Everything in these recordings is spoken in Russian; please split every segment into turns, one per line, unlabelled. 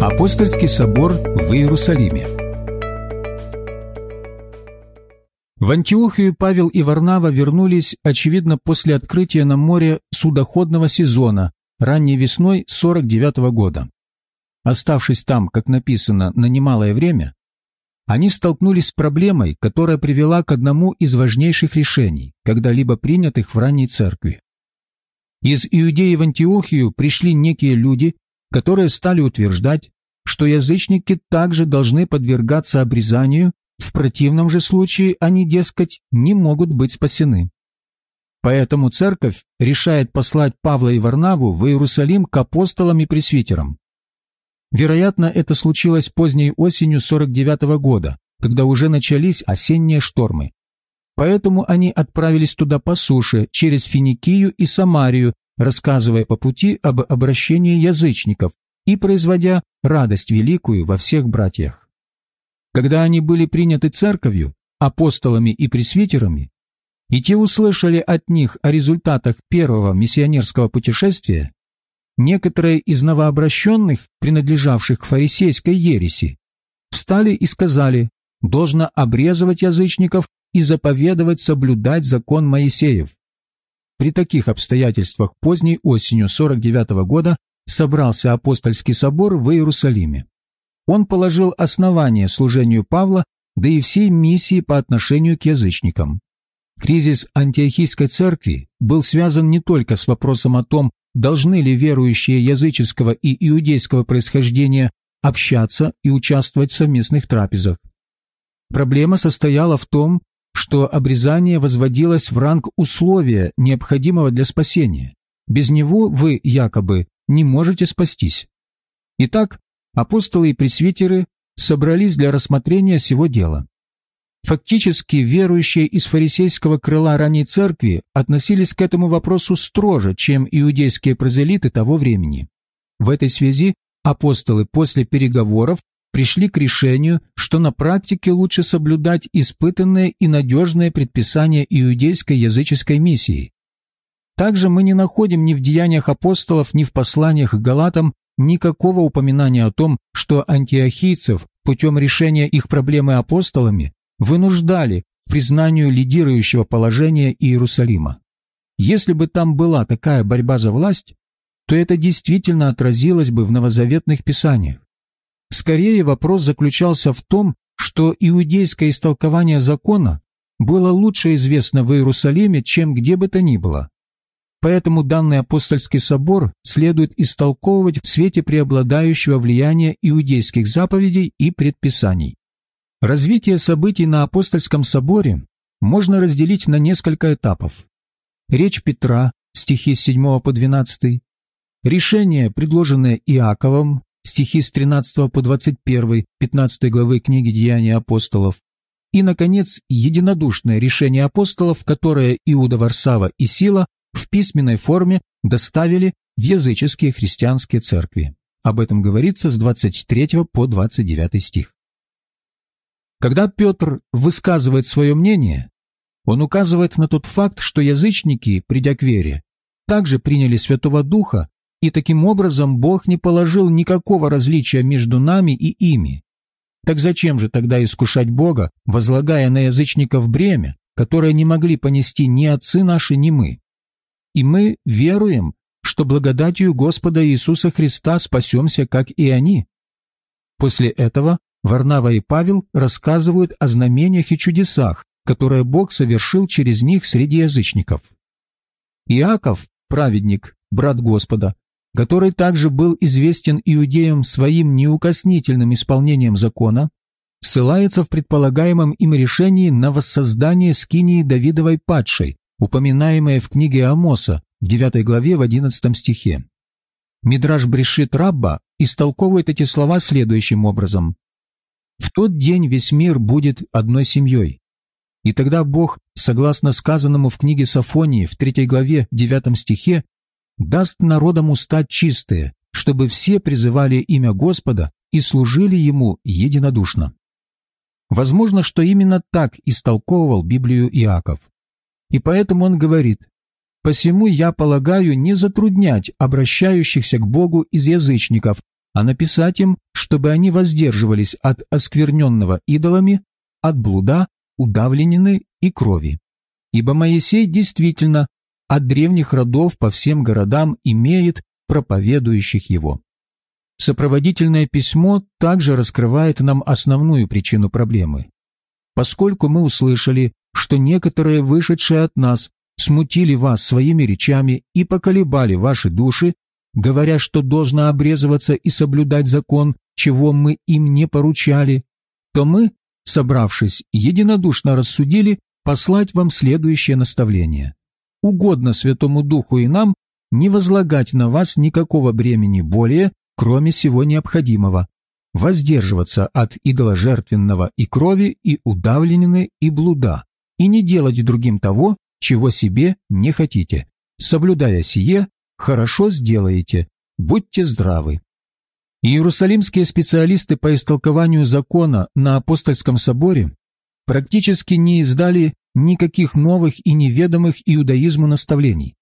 Апостольский собор в Иерусалиме В Антиохию Павел и Варнава вернулись, очевидно, после открытия на море судоходного сезона, ранней весной 49 -го года. Оставшись там, как написано, на немалое время, они столкнулись с проблемой, которая привела к одному из важнейших решений, когда-либо принятых в ранней церкви. Из Иудеи в Антиохию пришли некие люди, которые стали утверждать, что язычники также должны подвергаться обрезанию, в противном же случае они, дескать, не могут быть спасены. Поэтому церковь решает послать Павла и Варнаву в Иерусалим к апостолам и пресвитерам. Вероятно, это случилось поздней осенью 49 -го года, когда уже начались осенние штормы. Поэтому они отправились туда по суше, через Финикию и Самарию, рассказывая по пути об обращении язычников и производя радость великую во всех братьях. Когда они были приняты церковью, апостолами и пресвитерами, и те услышали от них о результатах первого миссионерского путешествия, некоторые из новообращенных, принадлежавших к фарисейской ереси, встали и сказали, должно обрезывать язычников и заповедовать соблюдать закон Моисеев. При таких обстоятельствах поздней осенью 49 -го года собрался апостольский собор в Иерусалиме. Он положил основание служению Павла, да и всей миссии по отношению к язычникам. Кризис антиохийской церкви был связан не только с вопросом о том, должны ли верующие языческого и иудейского происхождения общаться и участвовать в совместных трапезах. Проблема состояла в том, что обрезание возводилось в ранг условия, необходимого для спасения. Без него вы, якобы, не можете спастись. Итак, апостолы и пресвитеры собрались для рассмотрения сего дела. Фактически верующие из фарисейского крыла ранней церкви относились к этому вопросу строже, чем иудейские прозелиты того времени. В этой связи апостолы после переговоров пришли к решению, что на практике лучше соблюдать испытанные и надежные предписания иудейской языческой миссии. Также мы не находим ни в деяниях апостолов, ни в посланиях к Галатам никакого упоминания о том, что антиохийцев путем решения их проблемы апостолами вынуждали к признанию лидирующего положения Иерусалима. Если бы там была такая борьба за власть, то это действительно отразилось бы в новозаветных писаниях. Скорее вопрос заключался в том, что иудейское истолкование закона было лучше известно в Иерусалиме, чем где бы то ни было. Поэтому данный апостольский собор следует истолковывать в свете преобладающего влияния иудейских заповедей и предписаний. Развитие событий на апостольском соборе можно разделить на несколько этапов. Речь Петра, стихи с 7 по 12, решение, предложенное Иаковом, стихи с 13 по 21, 15 главы книги «Деяния апостолов», и, наконец, единодушное решение апостолов, которое Иуда Варсава и Сила в письменной форме доставили в языческие христианские церкви. Об этом говорится с 23 по 29 стих. Когда Петр высказывает свое мнение, он указывает на тот факт, что язычники, придя к вере, также приняли Святого Духа, и таким образом Бог не положил никакого различия между нами и ими. Так зачем же тогда искушать Бога, возлагая на язычников бремя, которое не могли понести ни отцы наши, ни мы? И мы веруем, что благодатью Господа Иисуса Христа спасемся, как и они. После этого Варнава и Павел рассказывают о знамениях и чудесах, которые Бог совершил через них среди язычников. Иаков, праведник, брат Господа, который также был известен иудеям своим неукоснительным исполнением закона, ссылается в предполагаемом им решении на воссоздание скинии Давидовой падшей, упоминаемое в книге Амоса в 9 главе в 11 стихе. Мидраш Брешит Рабба истолковывает эти слова следующим образом. В тот день весь мир будет одной семьей. И тогда Бог, согласно сказанному в книге Сафонии в третьей главе, девятом стихе, даст народам уста чистые, чтобы все призывали имя Господа и служили Ему единодушно. Возможно, что именно так истолковывал Библию Иаков. И поэтому он говорит, «Посему я полагаю не затруднять обращающихся к Богу из язычников, а написать им, чтобы они воздерживались от оскверненного идолами, от блуда, удавленины и крови. Ибо Моисей действительно от древних родов по всем городам имеет проповедующих его. Сопроводительное письмо также раскрывает нам основную причину проблемы. Поскольку мы услышали, что некоторые, вышедшие от нас, смутили вас своими речами и поколебали ваши души, говоря, что должно обрезываться и соблюдать закон, чего мы им не поручали, то мы, собравшись, единодушно рассудили послать вам следующее наставление. Угодно Святому Духу и нам не возлагать на вас никакого бремени более, кроме всего необходимого, воздерживаться от идоложертвенного и крови, и удавленины, и блуда, и не делать другим того, чего себе не хотите. Соблюдая сие, хорошо сделаете, будьте здравы. Иерусалимские специалисты по истолкованию закона на апостольском соборе практически не издали никаких новых и неведомых иудаизму наставлений.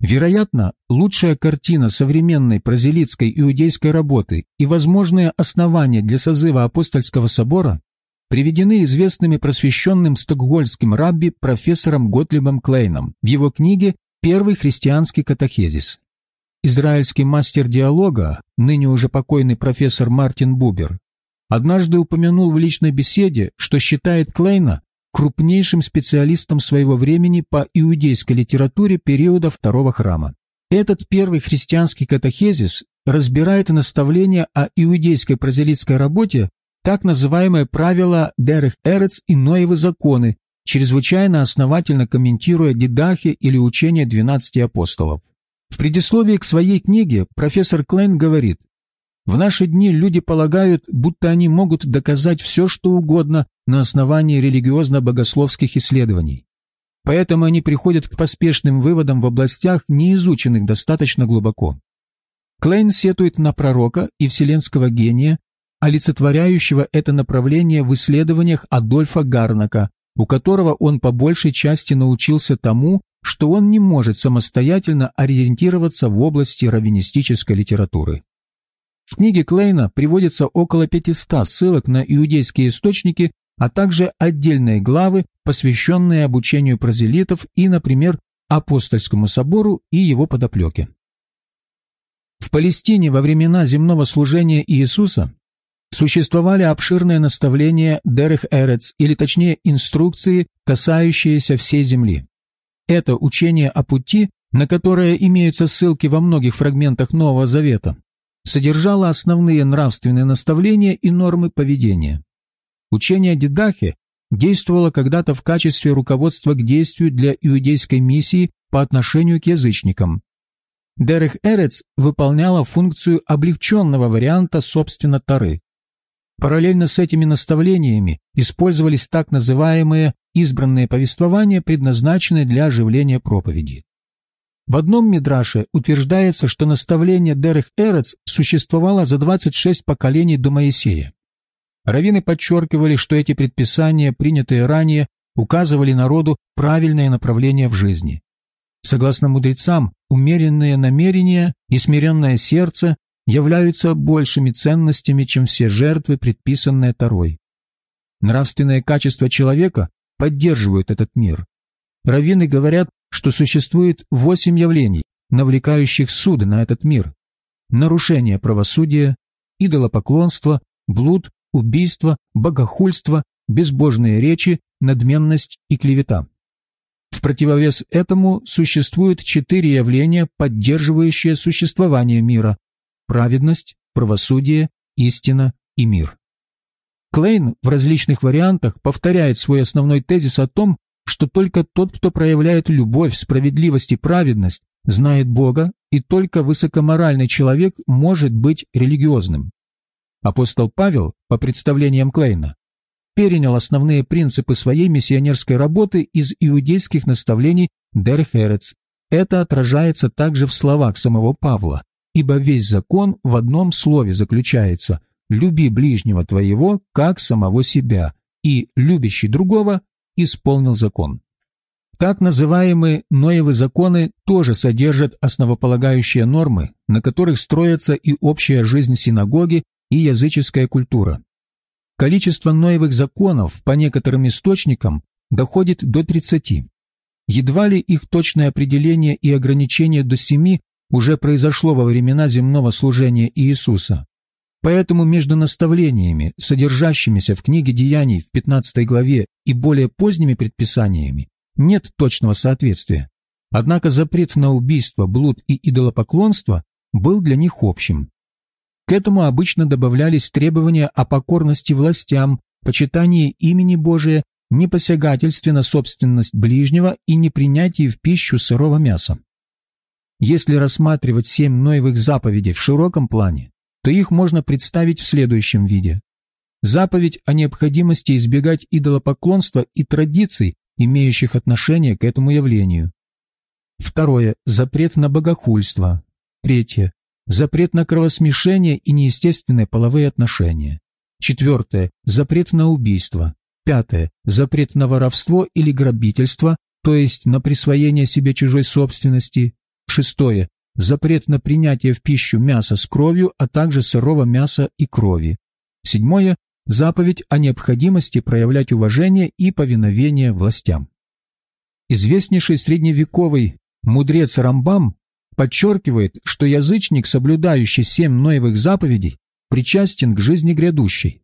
Вероятно, лучшая картина современной прозелитской иудейской работы и возможные основания для созыва апостольского собора приведены известными просвещенным стокгольмским рабби профессором Готлибом Клейном в его книге «Первый христианский катахезис». Израильский мастер диалога, ныне уже покойный профессор Мартин Бубер, однажды упомянул в личной беседе, что считает Клейна крупнейшим специалистом своего времени по иудейской литературе периода Второго храма. Этот первый христианский катехезис разбирает наставления о иудейской прозелитской работе, так называемое правило Дерех Эрец и Ноевы законы, чрезвычайно основательно комментируя Дидахи или учение 12 апостолов. В предисловии к своей книге профессор Клейн говорит, в наши дни люди полагают, будто они могут доказать все, что угодно на основании религиозно-богословских исследований. Поэтому они приходят к поспешным выводам в областях, не изученных достаточно глубоко. Клейн сетует на пророка и вселенского гения, олицетворяющего это направление в исследованиях Адольфа Гарнака, у которого он по большей части научился тому, что он не может самостоятельно ориентироваться в области раввинистической литературы. В книге Клейна приводится около 500 ссылок на иудейские источники, а также отдельные главы, посвященные обучению прозелитов и, например, апостольскому собору и его подоплеке. В Палестине во времена земного служения Иисуса существовали обширные наставления Дерех Эрец, или точнее инструкции, касающиеся всей земли. Это учение о пути, на которое имеются ссылки во многих фрагментах Нового Завета, содержала основные нравственные наставления и нормы поведения. Учение Дидахи действовало когда-то в качестве руководства к действию для иудейской миссии по отношению к язычникам. Дерех Эрец выполняла функцию облегченного варианта собственно Тары. Параллельно с этими наставлениями использовались так называемые избранные повествования, предназначенные для оживления проповеди. В одном мидраше утверждается, что наставление Дерех Эрец существовало за 26 поколений до Моисея. Равины подчеркивали, что эти предписания, принятые ранее, указывали народу правильное направление в жизни. Согласно мудрецам, умеренные намерения и смиренное сердце являются большими ценностями, чем все жертвы, предписанные Тарой. Нравственные качества человека поддерживают этот мир. Раввины говорят, что существует восемь явлений, навлекающих суд на этот мир. Нарушение правосудия, идолопоклонство, блуд, убийство, богохульство, безбожные речи, надменность и клевета. В противовес этому существуют четыре явления, поддерживающие существование мира – праведность, правосудие, истина и мир. Клейн в различных вариантах повторяет свой основной тезис о том, что только тот, кто проявляет любовь, справедливость и праведность, знает Бога, и только высокоморальный человек может быть религиозным. Апостол Павел, по представлениям Клейна, перенял основные принципы своей миссионерской работы из иудейских наставлений Дерхерец. Это отражается также в словах самого Павла, ибо весь закон в одном слове заключается «люби ближнего твоего, как самого себя», и «любящий другого исполнил закон. Так называемые Ноевы законы тоже содержат основополагающие нормы, на которых строятся и общая жизнь синагоги, и языческая культура. Количество Ноевых законов по некоторым источникам доходит до 30. Едва ли их точное определение и ограничение до семи уже произошло во времена земного служения Иисуса. Поэтому между наставлениями, содержащимися в книге Деяний в 15 главе и более поздними предписаниями, нет точного соответствия. Однако запрет на убийство, блуд и идолопоклонство был для них общим. К этому обычно добавлялись требования о покорности властям, почитании имени Божия, непосягательстве на собственность ближнего и непринятии в пищу сырого мяса. Если рассматривать семь Ноевых заповедей в широком плане, то их можно представить в следующем виде. Заповедь о необходимости избегать идолопоклонства и традиций, имеющих отношение к этому явлению. Второе – запрет на богохульство. Третье – запрет на кровосмешение и неестественные половые отношения. Четвертое – запрет на убийство. Пятое – запрет на воровство или грабительство, то есть на присвоение себе чужой собственности. Шестое запрет на принятие в пищу мяса с кровью, а также сырого мяса и крови. Седьмое – заповедь о необходимости проявлять уважение и повиновение властям. Известнейший средневековый мудрец Рамбам подчеркивает, что язычник, соблюдающий семь Ноевых заповедей, причастен к жизни грядущей.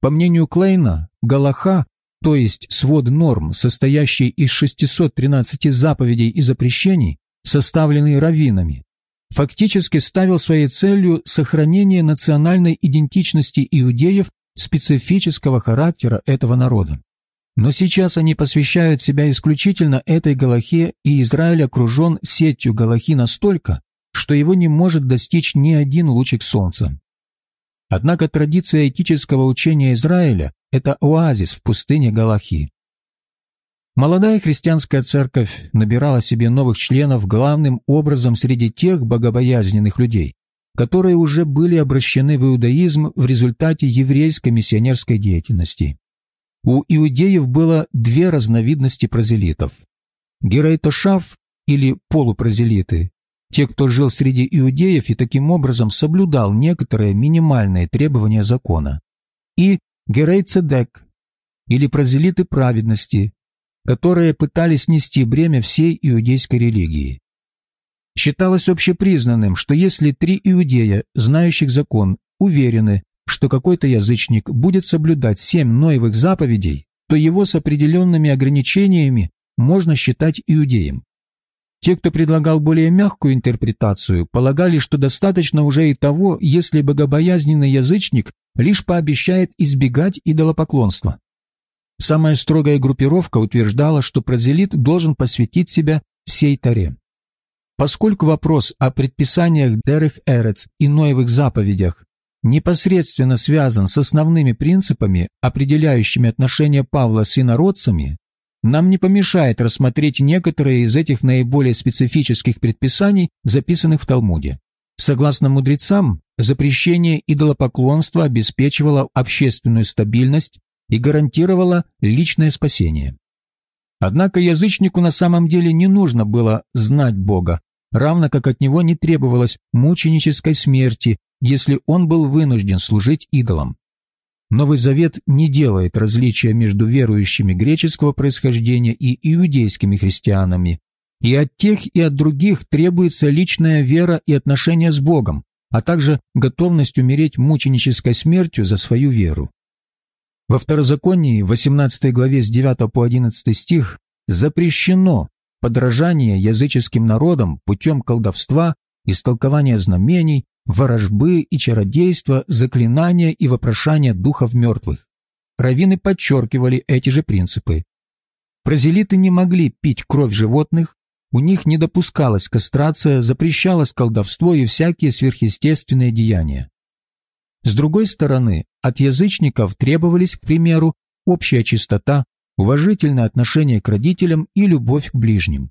По мнению Клейна, Галаха, то есть свод норм, состоящий из 613 заповедей и запрещений, составленный раввинами, фактически ставил своей целью сохранение национальной идентичности иудеев специфического характера этого народа. Но сейчас они посвящают себя исключительно этой Галахе, и Израиль окружен сетью Галахи настолько, что его не может достичь ни один лучик солнца. Однако традиция этического учения Израиля – это оазис в пустыне Галахи. Молодая христианская церковь набирала себе новых членов главным образом среди тех богобоязненных людей, которые уже были обращены в иудаизм в результате еврейской миссионерской деятельности. У иудеев было две разновидности прозелитов. Герейтошав или полупрозелиты, те, кто жил среди иудеев и таким образом соблюдал некоторые минимальные требования закона, и герейцедек или прозелиты праведности, которые пытались нести бремя всей иудейской религии. Считалось общепризнанным, что если три иудея, знающих закон, уверены, что какой-то язычник будет соблюдать семь Ноевых заповедей, то его с определенными ограничениями можно считать иудеем. Те, кто предлагал более мягкую интерпретацию, полагали, что достаточно уже и того, если богобоязненный язычник лишь пообещает избегать идолопоклонства. Самая строгая группировка утверждала, что прозелит должен посвятить себя всей Таре. Поскольку вопрос о предписаниях Дерех Эрец и Ноевых заповедях непосредственно связан с основными принципами, определяющими отношения Павла с инородцами, нам не помешает рассмотреть некоторые из этих наиболее специфических предписаний, записанных в Талмуде. Согласно мудрецам, запрещение идолопоклонства обеспечивало общественную стабильность и гарантировала личное спасение. Однако язычнику на самом деле не нужно было знать Бога, равно как от него не требовалось мученической смерти, если он был вынужден служить идолам. Новый Завет не делает различия между верующими греческого происхождения и иудейскими христианами, и от тех и от других требуется личная вера и отношение с Богом, а также готовность умереть мученической смертью за свою веру. Во Второзаконии, 18 главе с 9 по 11 стих, запрещено подражание языческим народам путем колдовства, истолкования знамений, ворожбы и чародейства, заклинания и вопрошания духов мертвых. Равины подчеркивали эти же принципы. Прозелиты не могли пить кровь животных, у них не допускалась кастрация, запрещалось колдовство и всякие сверхъестественные деяния. С другой стороны, от язычников требовались, к примеру, общая чистота, уважительное отношение к родителям и любовь к ближним.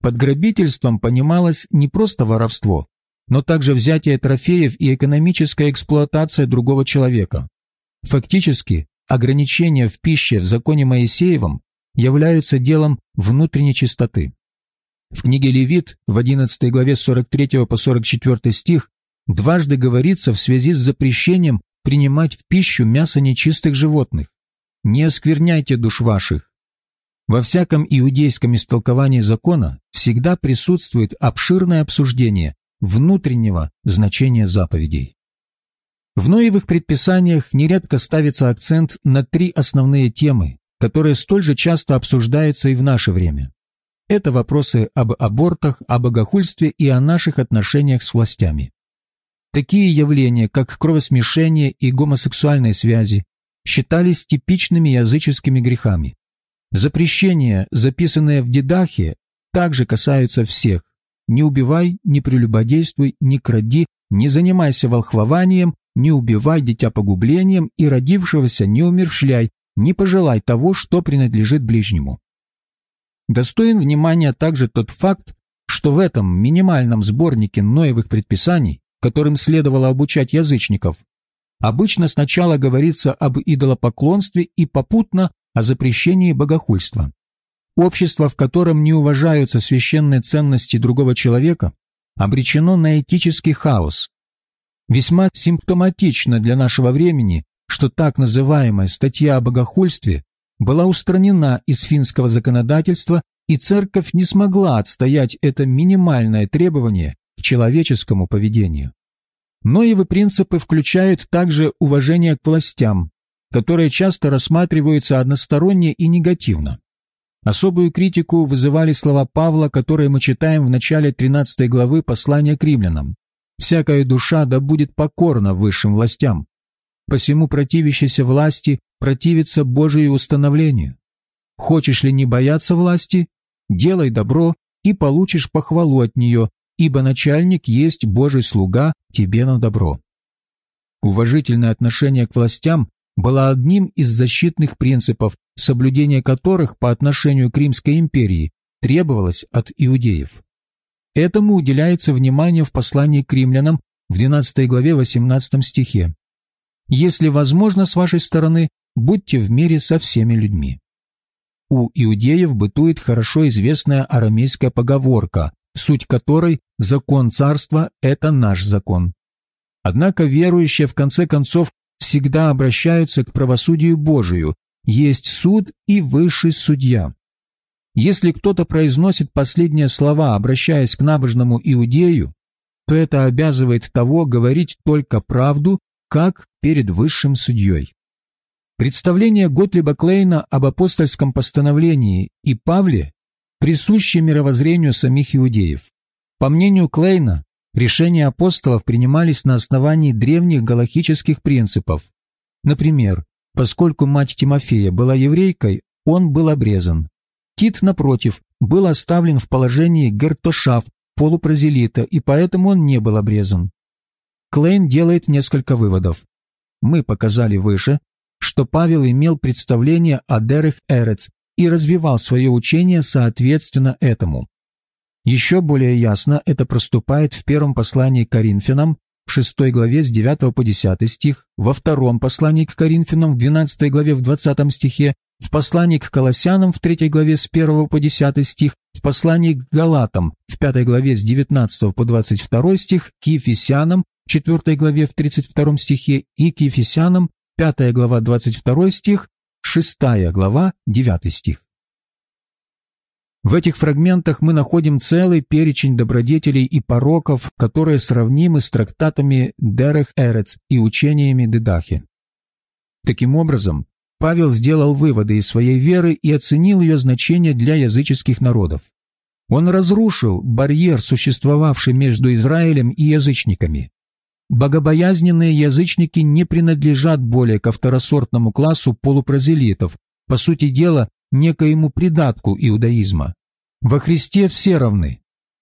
Под грабительством понималось не просто воровство, но также взятие трофеев и экономическая эксплуатация другого человека. Фактически, ограничения в пище в законе Моисеевом являются делом внутренней чистоты. В книге Левит в 11 главе 43 по 44 стих дважды говорится в связи с запрещением принимать в пищу мясо нечистых животных. «Не оскверняйте душ ваших». Во всяком иудейском истолковании закона всегда присутствует обширное обсуждение внутреннего значения заповедей. В Ноевых предписаниях нередко ставится акцент на три основные темы, которые столь же часто обсуждаются и в наше время. Это вопросы об абортах, о богохульстве и о наших отношениях с властями. Такие явления, как кровосмешение и гомосексуальные связи, считались типичными языческими грехами. Запрещения, записанные в Дедахе, также касаются всех. Не убивай, не прелюбодействуй, не кради, не занимайся волхвованием, не убивай дитя погублением и родившегося не умершляй, не пожелай того, что принадлежит ближнему. Достоин внимания также тот факт, что в этом минимальном сборнике Ноевых предписаний, которым следовало обучать язычников, обычно сначала говорится об идолопоклонстве и попутно о запрещении богохульства. Общество, в котором не уважаются священные ценности другого человека, обречено на этический хаос. Весьма симптоматично для нашего времени, что так называемая статья о богохульстве была устранена из финского законодательства, и церковь не смогла отстоять это минимальное требование к человеческому поведению. Ноевы принципы включают также уважение к властям, которые часто рассматриваются односторонне и негативно. Особую критику вызывали слова Павла, которые мы читаем в начале 13 главы послания к римлянам. «Всякая душа да будет покорна высшим властям, посему противящийся власти противится Божию установлению. Хочешь ли не бояться власти, делай добро и получишь похвалу от нее, ибо начальник есть Божий слуга тебе на добро. Уважительное отношение к властям было одним из защитных принципов, соблюдение которых по отношению к Римской империи требовалось от иудеев. Этому уделяется внимание в послании к римлянам в 12 главе 18 стихе. Если возможно с вашей стороны, будьте в мире со всеми людьми. У иудеев бытует хорошо известная арамейская поговорка, суть которой «закон царства – это наш закон». Однако верующие в конце концов всегда обращаются к правосудию Божию, есть суд и высший судья. Если кто-то произносит последние слова, обращаясь к набожному иудею, то это обязывает того говорить только правду как перед высшим судьей. Представление Готлиба Клейна об апостольском постановлении и Павле присуще мировоззрению самих иудеев. По мнению Клейна, решения апостолов принимались на основании древних галахических принципов. Например, поскольку мать Тимофея была еврейкой, он был обрезан. Тит, напротив, был оставлен в положении гертошав, полупрозелита, и поэтому он не был обрезан. Клейн делает несколько выводов. Мы показали выше, что Павел имел представление о Дерех Эрец и развивал свое учение соответственно этому. Еще более ясно это проступает в первом послании к Коринфянам, в 6 главе с 9 по 10 стих, во втором послании к Коринфянам, в 12 главе в 20 стихе, в послании к Колоссянам в 3 главе с 1 по 10 стих, в послании к Галатам в 5 главе с 19 по 22 стих, к Ефесянам 4 главе в 32 стихе и к Ефесянам 5 глава 22 стих, 6 глава 9 стих. В этих фрагментах мы находим целый перечень добродетелей и пороков, которые сравнимы с трактатами Дерех Эрец и учениями Дедахи. Таким образом, Павел сделал выводы из своей веры и оценил ее значение для языческих народов. Он разрушил барьер, существовавший между Израилем и язычниками. Богобоязненные язычники не принадлежат более ко второсортному классу полупрозелитов, по сути дела, некоему придатку иудаизма. Во Христе все равны.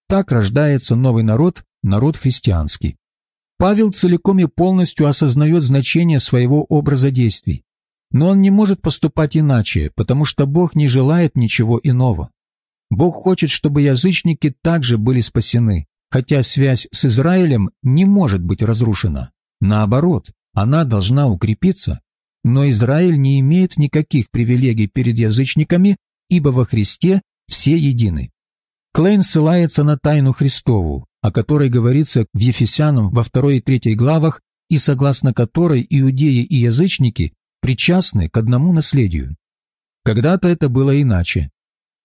Так рождается новый народ, народ христианский. Павел целиком и полностью осознает значение своего образа действий. Но он не может поступать иначе, потому что Бог не желает ничего иного. Бог хочет, чтобы язычники также были спасены, хотя связь с Израилем не может быть разрушена. Наоборот, она должна укрепиться. Но Израиль не имеет никаких привилегий перед язычниками, ибо во Христе все едины. Клейн ссылается на тайну Христову, о которой говорится в Ефесянам во второй и третьей главах, и согласно которой иудеи и язычники причастны к одному наследию. Когда-то это было иначе.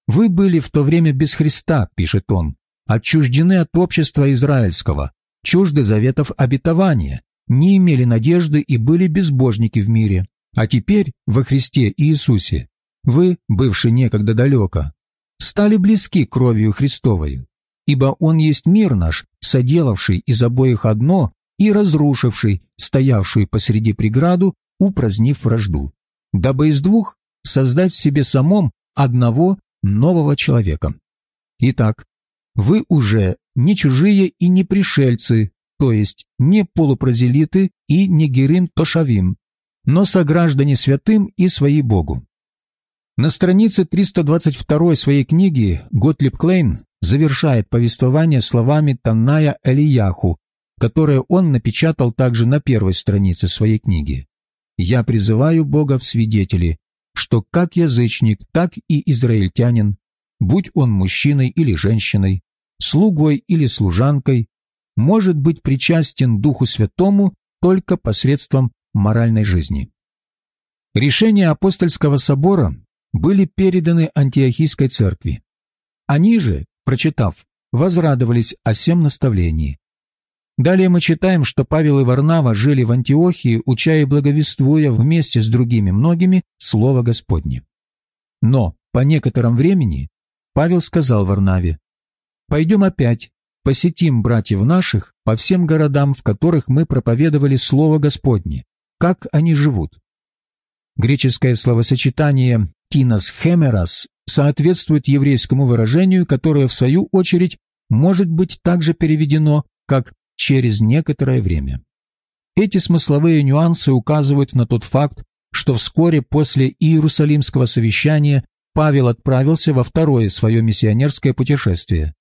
«Вы были в то время без Христа», — пишет он, «отчуждены от общества израильского, чужды заветов обетования, не имели надежды и были безбожники в мире. А теперь, во Христе Иисусе, вы, бывшие некогда далеко, стали близки кровью Христовой, ибо Он есть мир наш, соделавший из обоих одно и разрушивший стоявшую посреди преграду, упразднив вражду, дабы из двух создать в себе самом одного нового человека. Итак, вы уже не чужие и не пришельцы, то есть не полупрозелиты и не герим тошавим, но сограждане святым и свои Богу. На странице 322 своей книги Готлиб Клейн завершает повествование словами Танная Элияху, которое он напечатал также на первой странице своей книги. «Я призываю Бога в свидетели, что как язычник, так и израильтянин, будь он мужчиной или женщиной, слугой или служанкой, может быть причастен Духу Святому только посредством моральной жизни. Решения апостольского собора были переданы Антиохийской церкви. Они же, прочитав, возрадовались о всем наставлении. Далее мы читаем, что Павел и Варнава жили в Антиохии, уча и благовествуя вместе с другими многими Слово Господне. Но по некотором времени Павел сказал Варнаве, «Пойдем опять, посетим братьев наших по всем городам, в которых мы проповедовали Слово Господне, как они живут. Греческое словосочетание «кинос хемерас» соответствует еврейскому выражению, которое, в свою очередь, может быть также переведено как «через некоторое время». Эти смысловые нюансы указывают на тот факт, что вскоре после Иерусалимского совещания Павел отправился во второе свое миссионерское путешествие.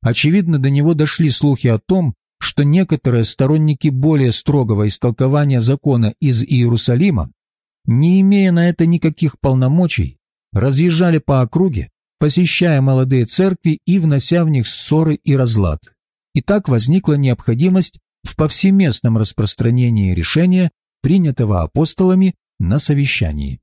Очевидно, до него дошли слухи о том, что некоторые сторонники более строгого истолкования закона из Иерусалима, не имея на это никаких полномочий, разъезжали по округе, посещая молодые церкви и внося в них ссоры и разлад. И так возникла необходимость в повсеместном распространении решения, принятого апостолами на совещании.